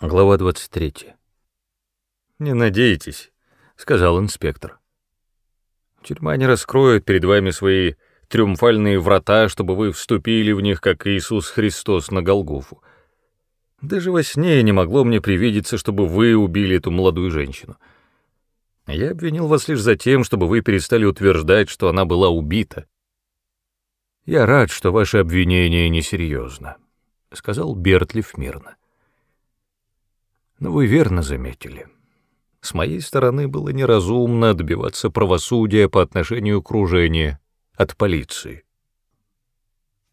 Глава 23. «Не надейтесь», — сказал инспектор. «Тюрьма не раскроет перед вами свои триумфальные врата, чтобы вы вступили в них, как Иисус Христос на Голгофу. Даже во сне не могло мне привидеться, чтобы вы убили эту молодую женщину. Я обвинил вас лишь за тем, чтобы вы перестали утверждать, что она была убита. Я рад, что ваше обвинение несерьезно», — сказал Бертлиф мирно. Но вы верно заметили. С моей стороны было неразумно добиваться правосудия по отношению к окружению от полиции.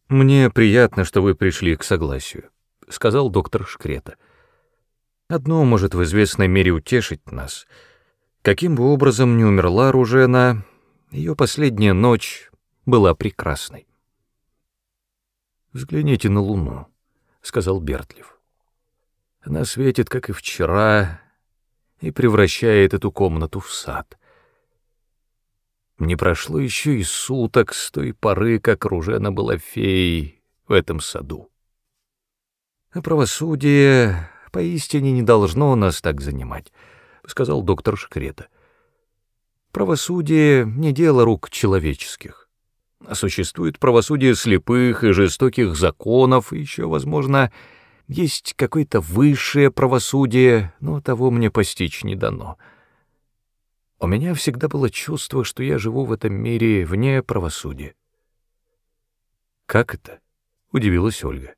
«Мне приятно, что вы пришли к согласию», — сказал доктор Шкрета. «Одно может в известной мере утешить нас. Каким бы образом ни умерла Ружена, ее последняя ночь была прекрасной». «Взгляните на Луну», — сказал Бертлев. Она светит, как и вчера, и превращает эту комнату в сад. Не прошло еще и суток с той поры, как Ружена была феей в этом саду. А правосудие поистине не должно нас так занимать, — сказал доктор Шкрета. Правосудие — не дело рук человеческих. А существует правосудие слепых и жестоких законов, и еще, возможно, — есть какое-то высшее правосудие, но того мне постичь не дано. У меня всегда было чувство, что я живу в этом мире вне правосудия. «Как это?» — удивилась Ольга.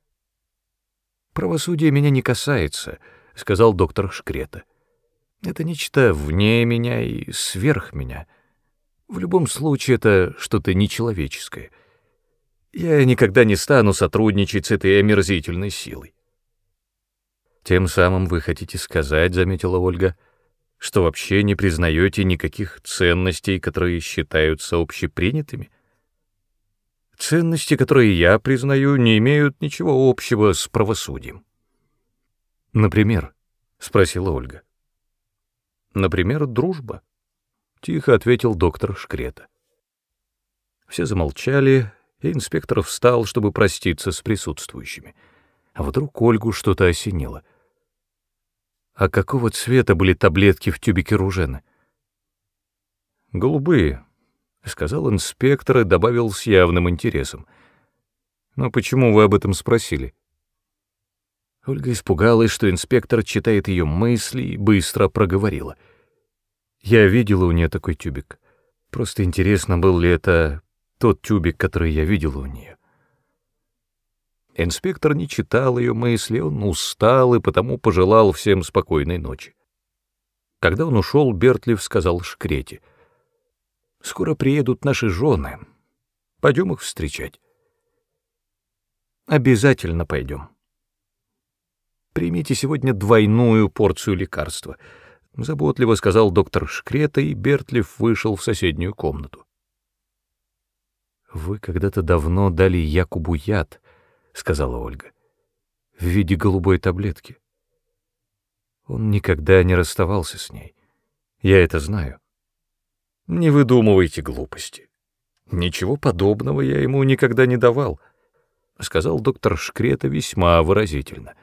«Правосудие меня не касается», — сказал доктор Шкрета. «Это нечто вне меня и сверх меня. В любом случае это что-то нечеловеческое. Я никогда не стану сотрудничать с этой омерзительной силой. Тем самым вы хотите сказать, заметила Ольга, что вообще не признаете никаких ценностей, которые считаются общепринятыми? Ценности, которые я признаю, не имеют ничего общего с правосудием. Например, спросила Ольга. Например, дружба, тихо ответил доктор Шкрета. Все замолчали, и инспектор встал, чтобы проститься с присутствующими. А вдруг Ольгу что-то осенило — а какого цвета были таблетки в тюбике Ружена? «Голубые», — сказал инспектор и добавил с явным интересом. «Но почему вы об этом спросили?» Ольга испугалась, что инспектор читает ее мысли и быстро проговорила. «Я видела у нее такой тюбик. Просто интересно, был ли это тот тюбик, который я видела у нее. Инспектор не читал ее мысли, он устал и потому пожелал всем спокойной ночи. Когда он ушел, Бертлив сказал Шкрете, «Скоро приедут наши жены. Пойдем их встречать». «Обязательно пойдем. Примите сегодня двойную порцию лекарства», — заботливо сказал доктор Шкрета, и Бертлив вышел в соседнюю комнату. «Вы когда-то давно дали Якубу яд», — сказала Ольга, — в виде голубой таблетки. Он никогда не расставался с ней. Я это знаю. Не выдумывайте глупости. Ничего подобного я ему никогда не давал, — сказал доктор Шкрета весьма выразительно.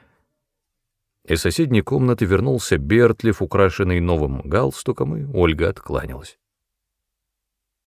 Из соседней комнаты вернулся Бертлев, украшенный новым галстуком, и Ольга откланялась.